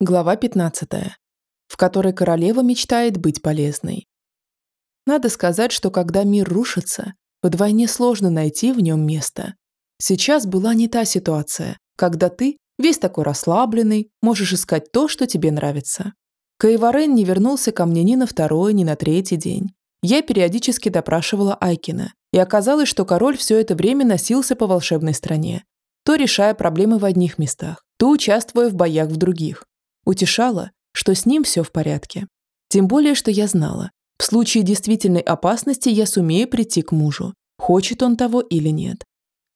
Глава 15, в которой королева мечтает быть полезной. Надо сказать, что когда мир рушится, вдвойне сложно найти в нем место. Сейчас была не та ситуация, когда ты, весь такой расслабленный, можешь искать то, что тебе нравится. Каеварен не вернулся ко мне ни на второй, ни на третий день. Я периодически допрашивала Айкина, и оказалось, что король все это время носился по волшебной стране, то решая проблемы в одних местах, то участвуя в боях в других. Утешало, что с ним все в порядке. Тем более, что я знала, в случае действительной опасности я сумею прийти к мужу, хочет он того или нет.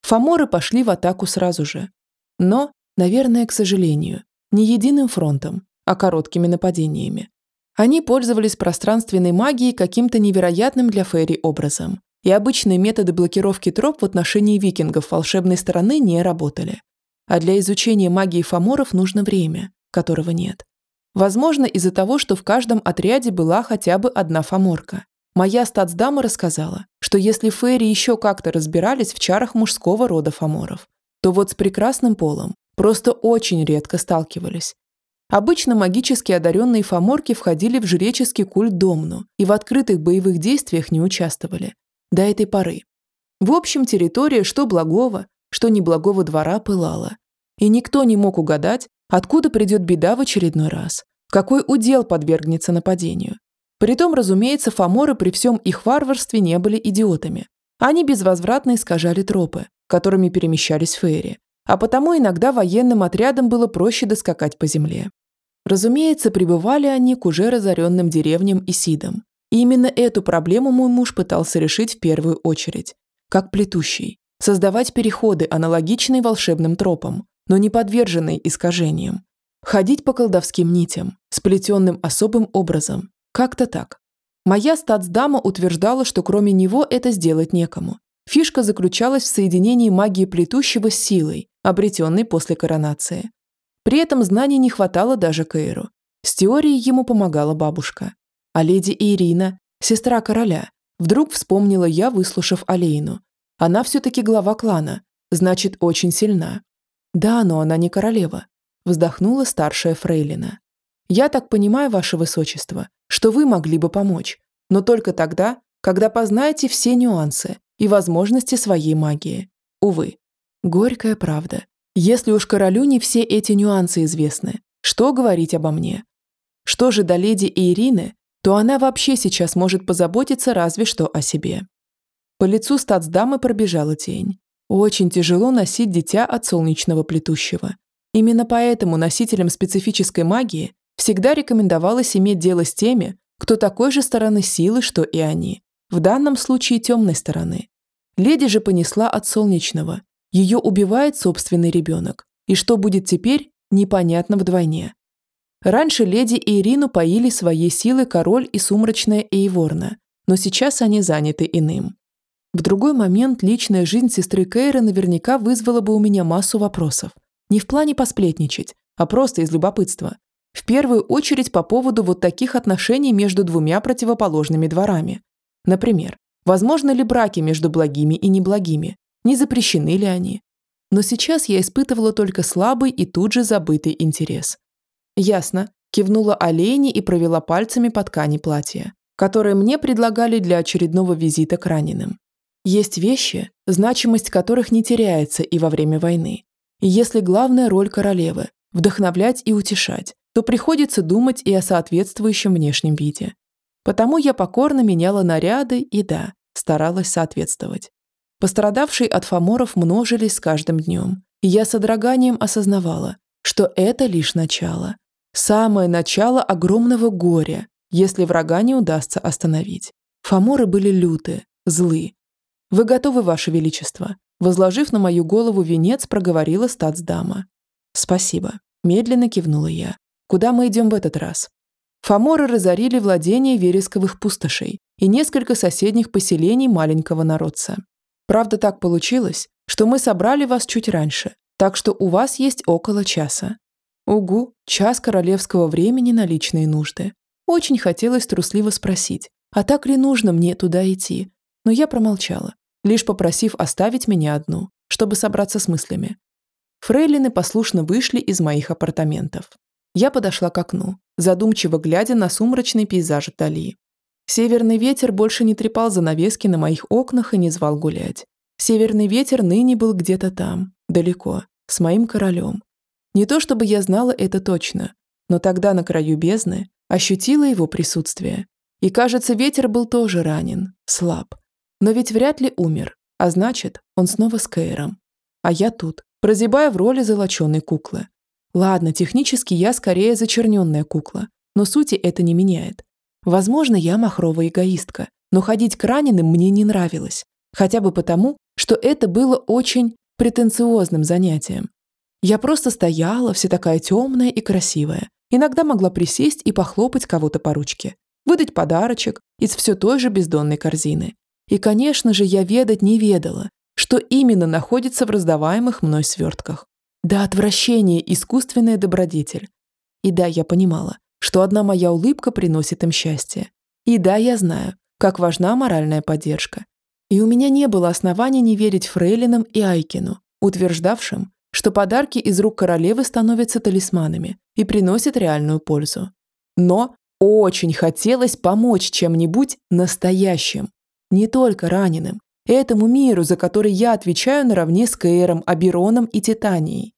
Фаморы пошли в атаку сразу же. Но, наверное, к сожалению, не единым фронтом, а короткими нападениями. Они пользовались пространственной магией каким-то невероятным для Фейри образом, и обычные методы блокировки троп в отношении викингов волшебной стороны не работали. А для изучения магии фаморов нужно время, которого нет. Возможно, из-за того, что в каждом отряде была хотя бы одна фаморка. Моя статсдама рассказала, что если фейри еще как-то разбирались в чарах мужского рода фаморов, то вот с прекрасным полом просто очень редко сталкивались. Обычно магически одаренные фаморки входили в жреческий культ Домну и в открытых боевых действиях не участвовали. До этой поры. В общем, территория что благого, что неблагого двора пылала. И никто не мог угадать, Откуда придет беда в очередной раз? Какой удел подвергнется нападению? Притом, разумеется, фаморы при всем их варварстве не были идиотами. Они безвозвратно искажали тропы, которыми перемещались фейри, а потому иногда военным отрядам было проще доскакать по земле. Разумеется, прибывали они к уже разоренным деревням и сидам. И именно эту проблему мой муж пытался решить в первую очередь. Как плетущий. Создавать переходы, аналогичные волшебным тропам, но не подверженный искажениям. Ходить по колдовским нитям, сплетенным особым образом. Как-то так. Моя статсдама утверждала, что кроме него это сделать некому. Фишка заключалась в соединении магии плетущего с силой, обретенной после коронации. При этом знаний не хватало даже Кейру. С теорией ему помогала бабушка. А леди Ирина, сестра короля, вдруг вспомнила я, выслушав Алейну. Она все-таки глава клана, значит, очень сильна. «Да, но она не королева», – вздохнула старшая фрейлина. «Я так понимаю, ваше высочество, что вы могли бы помочь, но только тогда, когда познаете все нюансы и возможности своей магии. Увы, горькая правда. Если уж королю не все эти нюансы известны, что говорить обо мне? Что же до леди Ирины, то она вообще сейчас может позаботиться разве что о себе». По лицу статсдамы пробежала тень. Очень тяжело носить дитя от солнечного плетущего. Именно поэтому носителям специфической магии всегда рекомендовалось иметь дело с теми, кто такой же стороны силы, что и они. В данном случае темной стороны. Леди же понесла от солнечного. Ее убивает собственный ребенок. И что будет теперь, непонятно вдвойне. Раньше леди и Ирину поили своей силой король и сумрачная Эйворна, но сейчас они заняты иным. В другой момент личная жизнь сестры Кейра наверняка вызвала бы у меня массу вопросов. Не в плане посплетничать, а просто из любопытства. В первую очередь по поводу вот таких отношений между двумя противоположными дворами. Например, возможно ли браки между благими и неблагими? Не запрещены ли они? Но сейчас я испытывала только слабый и тут же забытый интерес. Ясно, кивнула Олени и провела пальцами по ткани платья, которое мне предлагали для очередного визита к раненым. Есть вещи, значимость которых не теряется и во время войны. И если главная роль королевы – вдохновлять и утешать, то приходится думать и о соответствующем внешнем виде. Потому я покорно меняла наряды и, да, старалась соответствовать. Пострадавшие от фаморов множились с каждым днем, и я с одраганием осознавала, что это лишь начало. Самое начало огромного горя, если врага не удастся остановить. Фаморы были люты, злы, «Вы готовы, Ваше Величество?» Возложив на мою голову венец, проговорила статсдама. «Спасибо», – медленно кивнула я. «Куда мы идем в этот раз?» Фаморы разорили владение вересковых пустошей и несколько соседних поселений маленького народца. Правда, так получилось, что мы собрали вас чуть раньше, так что у вас есть около часа. Угу, час королевского времени на личные нужды. Очень хотелось трусливо спросить, а так ли нужно мне туда идти? Но я промолчала, лишь попросив оставить меня одну, чтобы собраться с мыслями. Фрейлины послушно вышли из моих апартаментов. Я подошла к окну, задумчиво глядя на сумрачный пейзаж вдали. Северный ветер больше не трепал занавески на моих окнах и не звал гулять. Северный ветер ныне был где-то там, далеко, с моим королем. Не то чтобы я знала это точно, но тогда на краю бездны ощутила его присутствие. И кажется, ветер был тоже ранен, слаб. Но ведь вряд ли умер, а значит, он снова с Кейром. А я тут, прозябая в роли золоченой куклы. Ладно, технически я скорее зачерненная кукла, но сути это не меняет. Возможно, я махровая эгоистка, но ходить к раненым мне не нравилось. Хотя бы потому, что это было очень претенциозным занятием. Я просто стояла, вся такая темная и красивая. Иногда могла присесть и похлопать кого-то по ручке, выдать подарочек из все той же бездонной корзины. И, конечно же, я ведать не ведала, что именно находится в раздаваемых мной свертках. До отвращения искусственная добродетель. И да, я понимала, что одна моя улыбка приносит им счастье. И да, я знаю, как важна моральная поддержка. И у меня не было оснований не верить Фрейлинам и Айкину, утверждавшим, что подарки из рук королевы становятся талисманами и приносят реальную пользу. Но очень хотелось помочь чем-нибудь настоящим, не только раненым, этому миру, за который я отвечаю наравне с Кейром, Абероном и Титанией.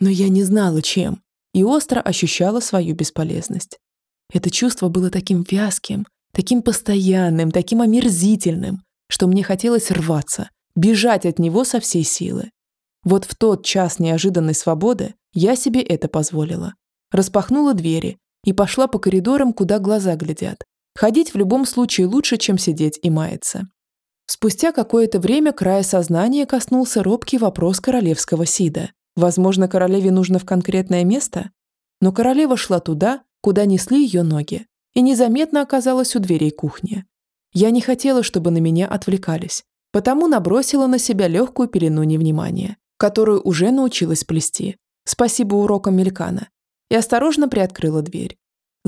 Но я не знала, чем, и остро ощущала свою бесполезность. Это чувство было таким вязким, таким постоянным, таким омерзительным, что мне хотелось рваться, бежать от него со всей силы. Вот в тот час неожиданной свободы я себе это позволила. Распахнула двери и пошла по коридорам, куда глаза глядят. Ходить в любом случае лучше, чем сидеть и маяться. Спустя какое-то время края сознания коснулся робкий вопрос королевского Сида. Возможно, королеве нужно в конкретное место? Но королева шла туда, куда несли ее ноги, и незаметно оказалась у дверей кухни. Я не хотела, чтобы на меня отвлекались, потому набросила на себя легкую пелену невнимания, которую уже научилась плести. Спасибо урокам Мелькана. И осторожно приоткрыла дверь.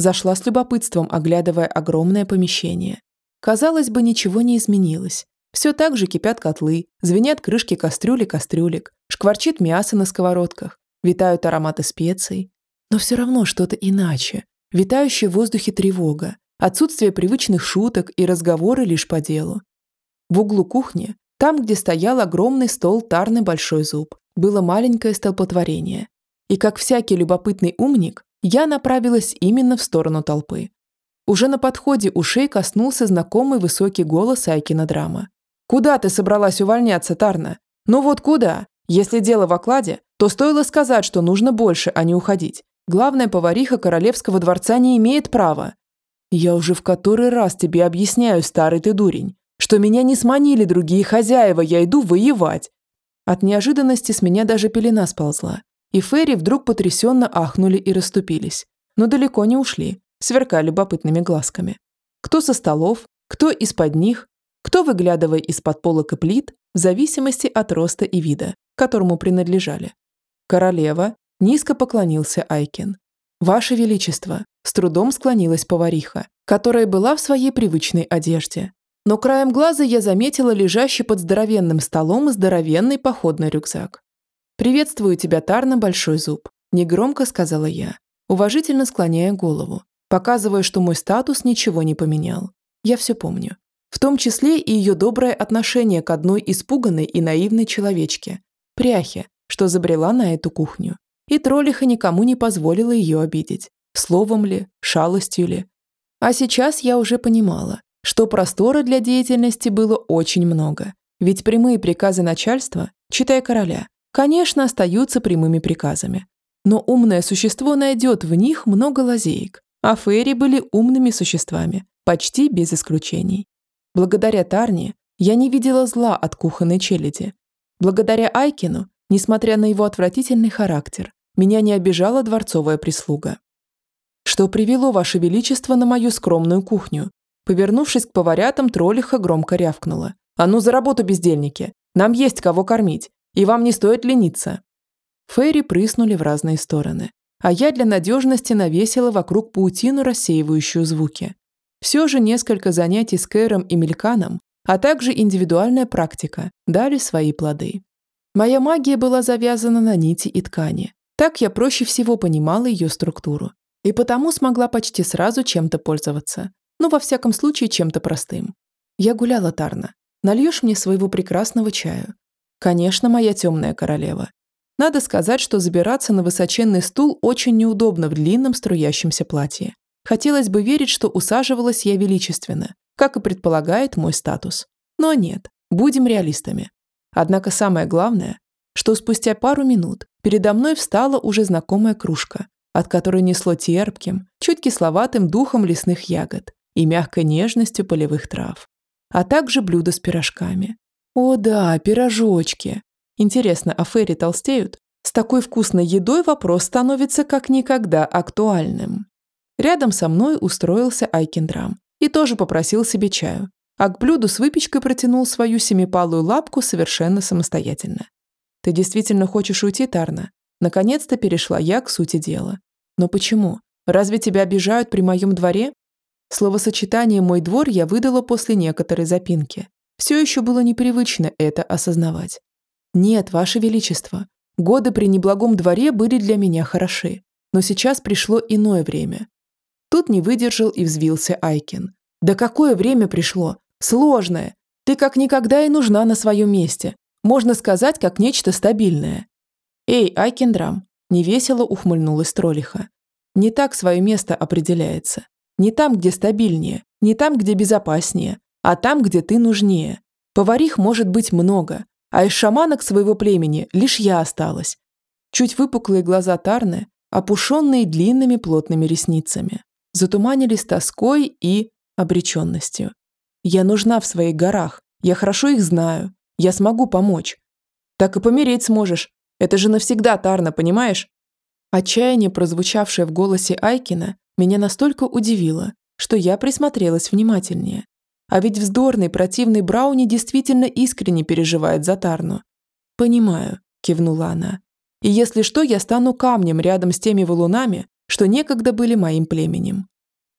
Зашла с любопытством, оглядывая огромное помещение. Казалось бы, ничего не изменилось. Все так же кипят котлы, звенят крышки кастрюли кастрюлек, шкварчит мясо на сковородках, витают ароматы специй. Но все равно что-то иначе. Витающая в воздухе тревога, отсутствие привычных шуток и разговоры лишь по делу. В углу кухни, там, где стоял огромный стол тарный большой зуб, было маленькое столпотворение. И как всякий любопытный умник, я направилась именно в сторону толпы. Уже на подходе ушей коснулся знакомый высокий голос Айкина драма. «Куда ты собралась увольняться, Тарна? Ну вот куда? Если дело в окладе, то стоило сказать, что нужно больше, а не уходить. Главная повариха королевского дворца не имеет права. Я уже в который раз тебе объясняю, старый ты дурень, что меня не сманили другие хозяева, я иду воевать. От неожиданности с меня даже пелена сползла, и Ферри вдруг потрясенно ахнули и расступились, но далеко не ушли, сверкая любопытными глазками. Кто со столов, кто из-под них, кто выглядывая из-под полок и плит, в зависимости от роста и вида, которому принадлежали. Королева низко поклонился Айкин. «Ваше Величество!» с трудом склонилась повариха, которая была в своей привычной одежде. Но краем глаза я заметила лежащий под здоровенным столом здоровенный походный рюкзак. «Приветствую тебя, Тарна, большой зуб», – негромко сказала я, уважительно склоняя голову, показывая, что мой статус ничего не поменял. Я все помню в том числе и ее доброе отношение к одной испуганной и наивной человечке, пряхе, что забрела на эту кухню. И троллиха никому не позволила ее обидеть, словом ли, шалостью ли. А сейчас я уже понимала, что простора для деятельности было очень много, ведь прямые приказы начальства, читая короля, конечно, остаются прямыми приказами. Но умное существо найдет в них много лазеек, а фейри были умными существами, почти без исключений. Благодаря Тарне я не видела зла от кухонной челяди. Благодаря Айкину, несмотря на его отвратительный характер, меня не обижала дворцовая прислуга. «Что привело, Ваше Величество, на мою скромную кухню?» Повернувшись к поварятам, троллиха громко рявкнула. «А ну за работу, бездельники! Нам есть кого кормить, и вам не стоит лениться!» Фейри прыснули в разные стороны, а я для надежности навесила вокруг паутину, рассеивающую звуки. Все же несколько занятий с Кэром и Мельканом, а также индивидуальная практика дали свои плоды. Моя магия была завязана на нити и ткани, Так я проще всего понимала ее структуру. И потому смогла почти сразу чем-то пользоваться. Ну, во всяком случае, чем-то простым. Я гуляла Тарна. Нальешь мне своего прекрасного чаю? Конечно, моя темная королева. Надо сказать, что забираться на высоченный стул очень неудобно в длинном струящемся платье. Хотелось бы верить, что усаживалась я величественно, как и предполагает мой статус. Но нет, будем реалистами. Однако самое главное, что спустя пару минут передо мной встала уже знакомая кружка, от которой несло терпким, чуть кисловатым духом лесных ягод и мягкой нежностью полевых трав, а также блюдо с пирожками. О да, пирожочки. Интересно, а фейри толстеют? С такой вкусной едой вопрос становится как никогда актуальным. Рядом со мной устроился Айкендрам и тоже попросил себе чаю, а к блюду с выпечкой протянул свою семипалую лапку совершенно самостоятельно. «Ты действительно хочешь уйти, Тарна?» Наконец-то перешла я к сути дела. «Но почему? Разве тебя обижают при моем дворе?» Словосочетание «мой двор» я выдала после некоторой запинки. Все еще было непривычно это осознавать. «Нет, Ваше Величество, годы при неблагом дворе были для меня хороши, но сейчас пришло иное время, Тут не выдержал и взвился Айкин. «Да какое время пришло? Сложное. Ты как никогда и нужна на своем месте. Можно сказать, как нечто стабильное». «Эй, Айкиндрам!» – невесело ухмыльнулась Тролиха. «Не так свое место определяется. Не там, где стабильнее, не там, где безопаснее, а там, где ты нужнее. Поварих может быть много, а из шаманок своего племени лишь я осталась». Чуть выпуклые глаза Тарны, опушенные длинными плотными ресницами затуманились тоской и обреченностью. Я нужна в своих горах, я хорошо их знаю, я смогу помочь. Так и помереть сможешь, это же навсегда, Тарна, понимаешь? Отчаяние, прозвучавшее в голосе Айкина, меня настолько удивило, что я присмотрелась внимательнее. А ведь вздорный, противный Брауни действительно искренне переживает за Тарну. «Понимаю», – кивнула она. «И если что, я стану камнем рядом с теми валунами, что некогда были моим племенем.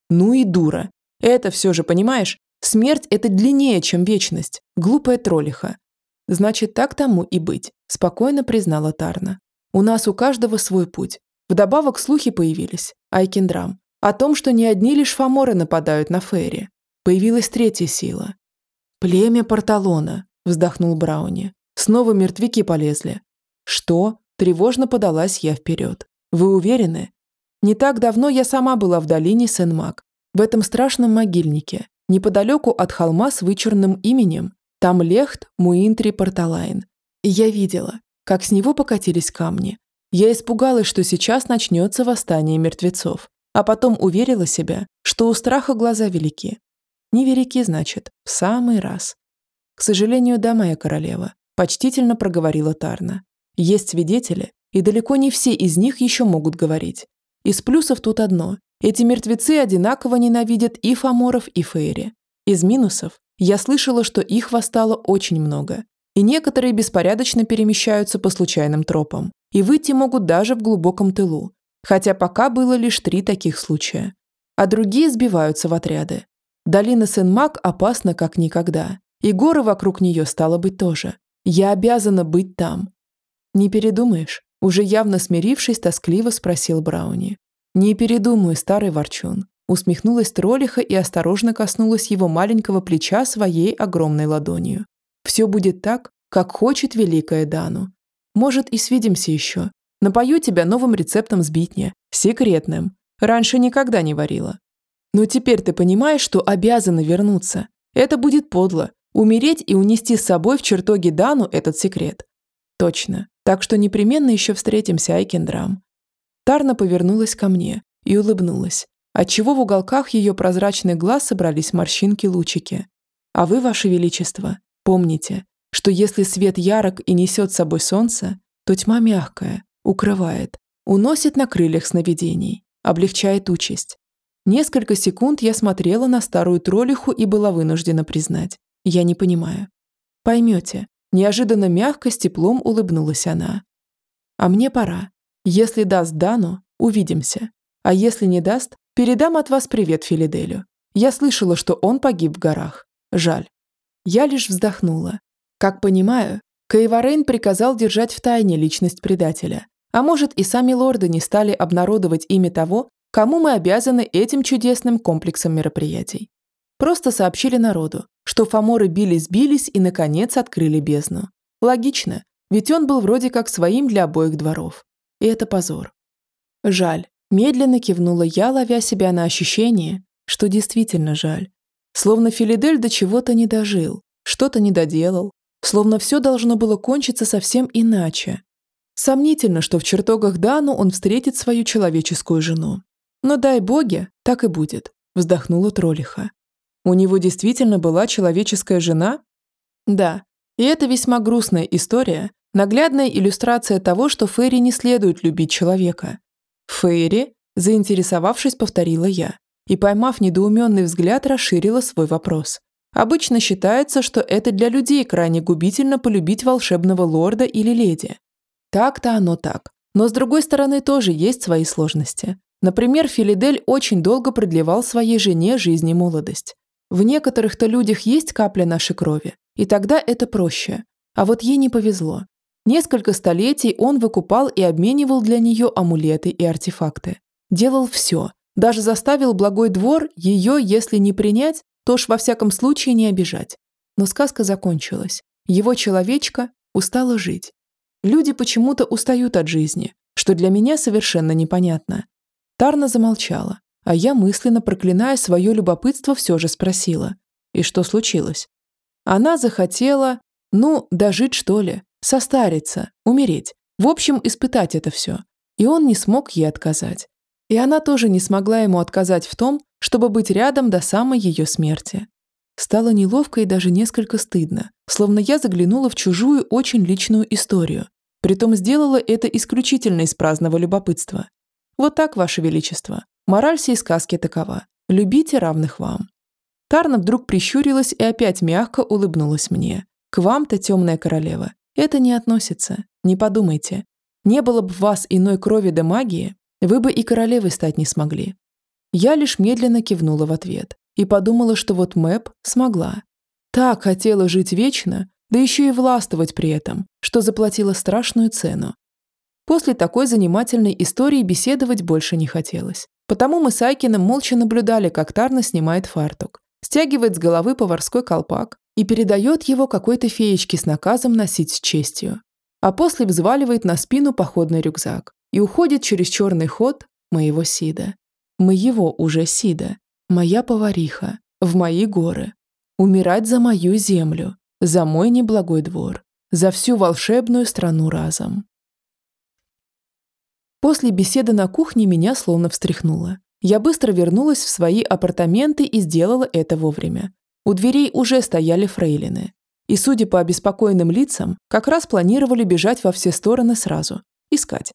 Ну и дура. Это все же, понимаешь? Смерть – это длиннее, чем вечность. Глупая троллиха. Значит, так тому и быть, спокойно признала Тарна. У нас у каждого свой путь. Вдобавок слухи появились, Айкендрам, о том, что не одни лишь фаморы нападают на Фейри. Появилась третья сила. «Племя Порталона», – вздохнул Брауни. «Снова мертвяки полезли». «Что?» – тревожно подалась я вперед. «Вы уверены? Не так давно я сама была в долине Сен-Мак, в этом страшном могильнике, неподалеку от холма с вычурным именем, там лехт Муинтри Порталайн. И я видела, как с него покатились камни. Я испугалась, что сейчас начнется восстание мертвецов, а потом уверила себя, что у страха глаза велики. Невелики, значит, в самый раз. К сожалению, да, моя королева, почтительно проговорила Тарна. Есть свидетели, и далеко не все из них еще могут говорить. Из плюсов тут одно. Эти мертвецы одинаково ненавидят и фаморов, и фейри. Из минусов я слышала, что их восстало очень много. И некоторые беспорядочно перемещаются по случайным тропам. И выйти могут даже в глубоком тылу. Хотя пока было лишь три таких случая. А другие сбиваются в отряды. Долина Сен-Мак опасна как никогда. И горы вокруг нее стало быть тоже. Я обязана быть там. Не передумаешь? Уже явно смирившись, тоскливо спросил Брауни. «Не передумай, старый ворчун», усмехнулась троллиха и осторожно коснулась его маленького плеча своей огромной ладонью. «Все будет так, как хочет великая Дану. Может, и свидимся еще. Напою тебя новым рецептом сбитня, секретным. Раньше никогда не варила. Но теперь ты понимаешь, что обязана вернуться. Это будет подло. Умереть и унести с собой в чертоге Дану этот секрет. Точно. Так что непременно еще встретимся, Айкендрам. Тарна повернулась ко мне и улыбнулась, отчего в уголках ее прозрачных глаз собрались морщинки-лучики. А вы, ваше величество, помните, что если свет ярок и несет с собой солнце, то тьма мягкая, укрывает, уносит на крыльях сновидений, облегчает участь. Несколько секунд я смотрела на старую троллиху и была вынуждена признать. Я не понимаю. Поймете, Неожиданно мягко с теплом улыбнулась она. «А мне пора. Если даст Дану, увидимся. А если не даст, передам от вас привет Филиделю. Я слышала, что он погиб в горах. Жаль». Я лишь вздохнула. Как понимаю, Каеварейн приказал держать в тайне личность предателя, А может, и сами лорды не стали обнародовать имя того, кому мы обязаны этим чудесным комплексом мероприятий. Просто сообщили народу, что фаморы бились-бились и, наконец, открыли бездну. Логично, ведь он был вроде как своим для обоих дворов. И это позор. Жаль. Медленно кивнула я, ловя себя на ощущение, что действительно жаль. Словно Филидель до чего-то не дожил, что-то не доделал, словно все должно было кончиться совсем иначе. Сомнительно, что в чертогах Дану он встретит свою человеческую жену. Но дай боги, так и будет, вздохнула Тролиха. У него действительно была человеческая жена? Да, и это весьма грустная история, наглядная иллюстрация того, что Фейри не следует любить человека. Фейри, заинтересовавшись, повторила я, и, поймав недоуменный взгляд, расширила свой вопрос. Обычно считается, что это для людей крайне губительно полюбить волшебного лорда или леди. Так-то оно так. Но с другой стороны тоже есть свои сложности. Например, Филидель очень долго продлевал своей жене жизнь и молодость. В некоторых-то людях есть капля нашей крови, и тогда это проще. А вот ей не повезло. Несколько столетий он выкупал и обменивал для нее амулеты и артефакты. Делал все, даже заставил благой двор ее, если не принять, то уж во всяком случае не обижать. Но сказка закончилась. Его человечка устала жить. Люди почему-то устают от жизни, что для меня совершенно непонятно. Тарна замолчала, а я, мысленно проклиная свое любопытство, все же спросила. И что случилось? Она захотела, ну, дожить что ли, состариться, умереть. В общем, испытать это все. И он не смог ей отказать. И она тоже не смогла ему отказать в том, чтобы быть рядом до самой ее смерти. Стало неловко и даже несколько стыдно, словно я заглянула в чужую очень личную историю. Притом сделала это исключительно из праздного любопытства. Вот так, Ваше Величество. Мораль сей сказки такова. Любите равных вам. Тарна вдруг прищурилась и опять мягко улыбнулась мне. К вам-то, темная королева, это не относится. Не подумайте. Не было бы в вас иной крови да магии, вы бы и королевой стать не смогли. Я лишь медленно кивнула в ответ и подумала, что вот Мэп смогла. Так хотела жить вечно, да еще и властвовать при этом, что заплатила страшную цену. После такой занимательной истории беседовать больше не хотелось. Потому мы с Айкиным молча наблюдали, как Тарна снимает фартук, стягивает с головы поварской колпак и передает его какой-то феечке с наказом носить с честью. А после взваливает на спину походный рюкзак и уходит через черный ход моего Сида моего уже Сида, моя повариха, в мои горы, умирать за мою землю, за мой неблагой двор, за всю волшебную страну разом. После беседы на кухне меня словно встряхнуло. Я быстро вернулась в свои апартаменты и сделала это вовремя. У дверей уже стояли фрейлины. И, судя по обеспокоенным лицам, как раз планировали бежать во все стороны сразу. Искать.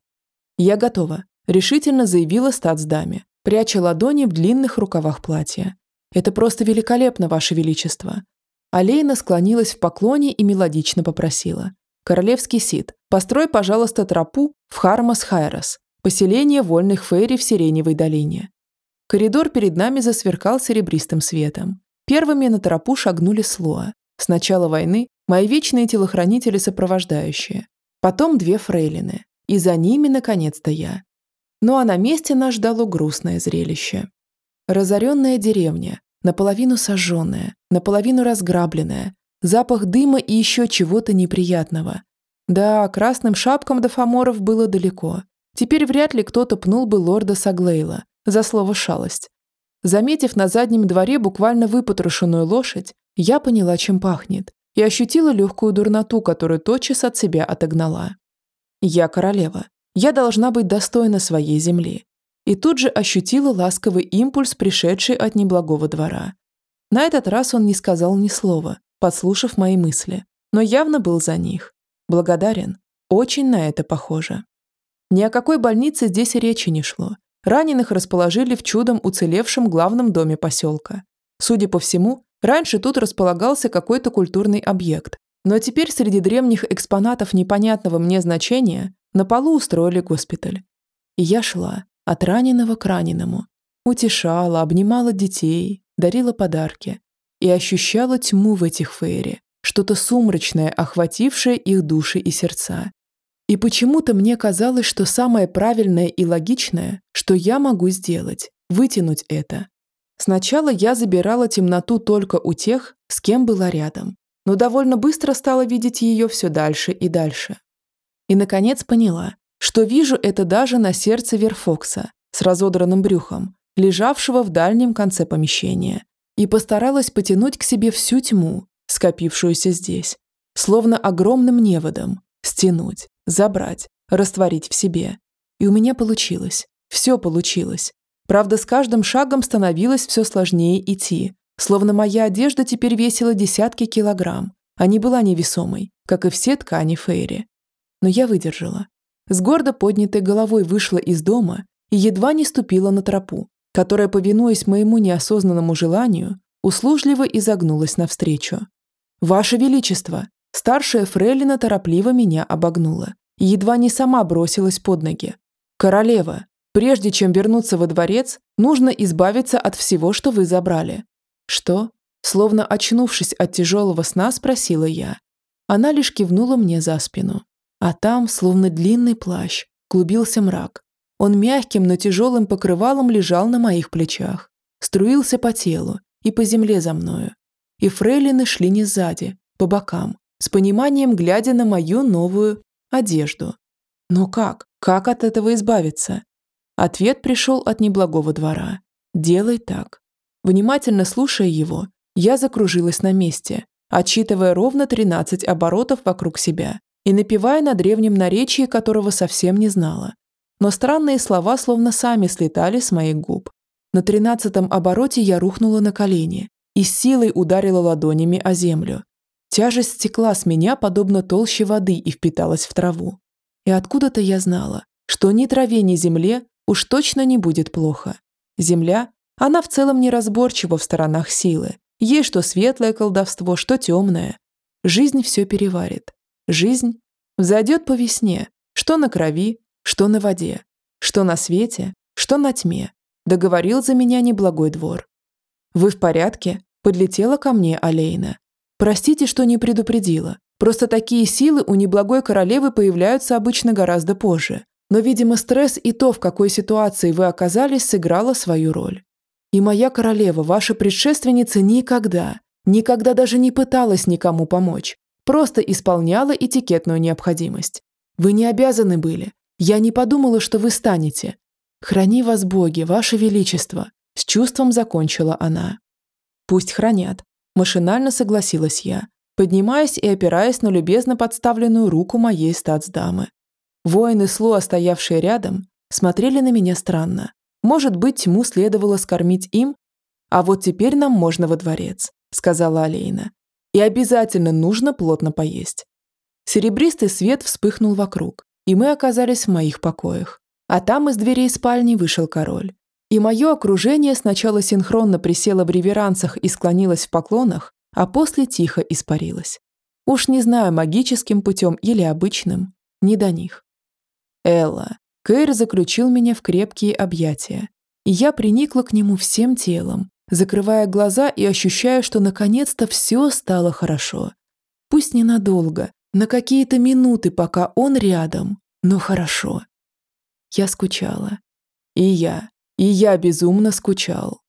«Я готова», – решительно заявила статсдаме, пряча ладони в длинных рукавах платья. «Это просто великолепно, Ваше Величество!» Алейна склонилась в поклоне и мелодично попросила. «Королевский Сид, построй, пожалуйста, тропу в Хармас-Хайрос, поселение вольных фейри в Сиреневой долине». Коридор перед нами засверкал серебристым светом. Первыми на тропу шагнули Слоа. С начала войны мои вечные телохранители-сопровождающие. Потом две фрейлины. И за ними, наконец-то, я. Ну а на месте нас ждало грустное зрелище. Разоренная деревня, наполовину сожженная, наполовину разграбленная, запах дыма и еще чего-то неприятного. Да, красным шапкам до фаморов было далеко. Теперь вряд ли кто-то пнул бы лорда Саглейла за слово «шалость». Заметив на заднем дворе буквально выпотрошенную лошадь, я поняла, чем пахнет, и ощутила легкую дурноту, которую тотчас от себя отогнала. Я королева, я должна быть достойна своей земли. И тут же ощутила ласковый импульс, пришедший от неблагого двора. На этот раз он не сказал ни слова, подслушав мои мысли, но явно был за них. Благодарен. Очень на это похоже. Ни о какой больнице здесь речи не шло. Раненых расположили в чудом уцелевшем главном доме поселка. Судя по всему, раньше тут располагался какой-то культурный объект, но теперь среди древних экспонатов непонятного мне значения на полу устроили госпиталь. И я шла от раненого к раненому. Утешала, обнимала детей, дарила подарки. И ощущала тьму в этих фейре, что-то сумрачное, охватившее их души и сердца. И почему-то мне казалось, что самое правильное и логичное, что я могу сделать, вытянуть это. Сначала я забирала темноту только у тех, с кем была рядом, но довольно быстро стала видеть ее все дальше и дальше. И, наконец, поняла, что вижу это даже на сердце Верфокса с разодранным брюхом, лежавшего в дальнем конце помещения, и постаралась потянуть к себе всю тьму, скопившуюся здесь, словно огромным неводом, стянуть, забрать, растворить в себе. И у меня получилось. Все получилось. Правда, с каждым шагом становилось все сложнее идти, словно моя одежда теперь весила десятки килограмм, а не была невесомой, как и все ткани Фейри. Но я выдержала. С гордо поднятой головой вышла из дома и едва не ступила на тропу, которая, повинуясь моему неосознанному желанию, услужливо изогнулась навстречу. «Ваше Величество!» Старшая фрейлина торопливо меня обогнула едва не сама бросилась под ноги. «Королева, прежде чем вернуться во дворец, нужно избавиться от всего, что вы забрали». «Что?» Словно очнувшись от тяжелого сна, спросила я. Она лишь кивнула мне за спину. А там, словно длинный плащ, клубился мрак. Он мягким, но тяжелым покрывалом лежал на моих плечах, струился по телу и по земле за мною. И фрейлины шли не сзади, по бокам, с пониманием глядя на мою новую одежду. Но как? Как от этого избавиться? Ответ пришел от неблагого двора. «Делай так». Внимательно слушая его, я закружилась на месте, отчитывая ровно 13 оборотов вокруг себя и напевая на древнем наречии, которого совсем не знала. Но странные слова словно сами слетали с моих губ. На тринадцатом обороте я рухнула на колени и с силой ударила ладонями о землю, Тяжесть стекла с меня, подобно толще воды, и впиталась в траву. И откуда-то я знала, что ни траве, ни земле уж точно не будет плохо. Земля, она в целом неразборчива в сторонах силы. Ей что светлое колдовство, что темное. Жизнь все переварит. Жизнь взойдет по весне, что на крови, что на воде, что на свете, что на тьме. Договорил за меня неблагой двор. «Вы в порядке?» – подлетела ко мне Алейна. Простите, что не предупредила. Просто такие силы у неблагой королевы появляются обычно гораздо позже. Но, видимо, стресс и то, в какой ситуации вы оказались, сыграло свою роль. И моя королева, ваша предшественница, никогда, никогда даже не пыталась никому помочь. Просто исполняла этикетную необходимость. Вы не обязаны были. Я не подумала, что вы станете. Храни вас боги, ваше величество. С чувством закончила она. Пусть хранят. Машинально согласилась я, поднимаясь и опираясь на любезно подставленную руку моей статсдамы. Воины Слуа, стоявшие рядом, смотрели на меня странно. Может быть, тьму следовало скормить им? А вот теперь нам можно во дворец, сказала Алейна. И обязательно нужно плотно поесть. Серебристый свет вспыхнул вокруг, и мы оказались в моих покоях. А там из дверей спальни вышел король. И мое окружение сначала синхронно присело в реверансах и склонилось в поклонах, а после тихо испарилось. Уж не знаю, магическим путем или обычным, не до них. Элла. Кэр заключил меня в крепкие объятия, и я приникла к нему всем телом, закрывая глаза и ощущая, что наконец-то все стало хорошо. Пусть ненадолго, на какие-то минуты, пока он рядом, но хорошо. Я скучала. И я. И я безумно скучал.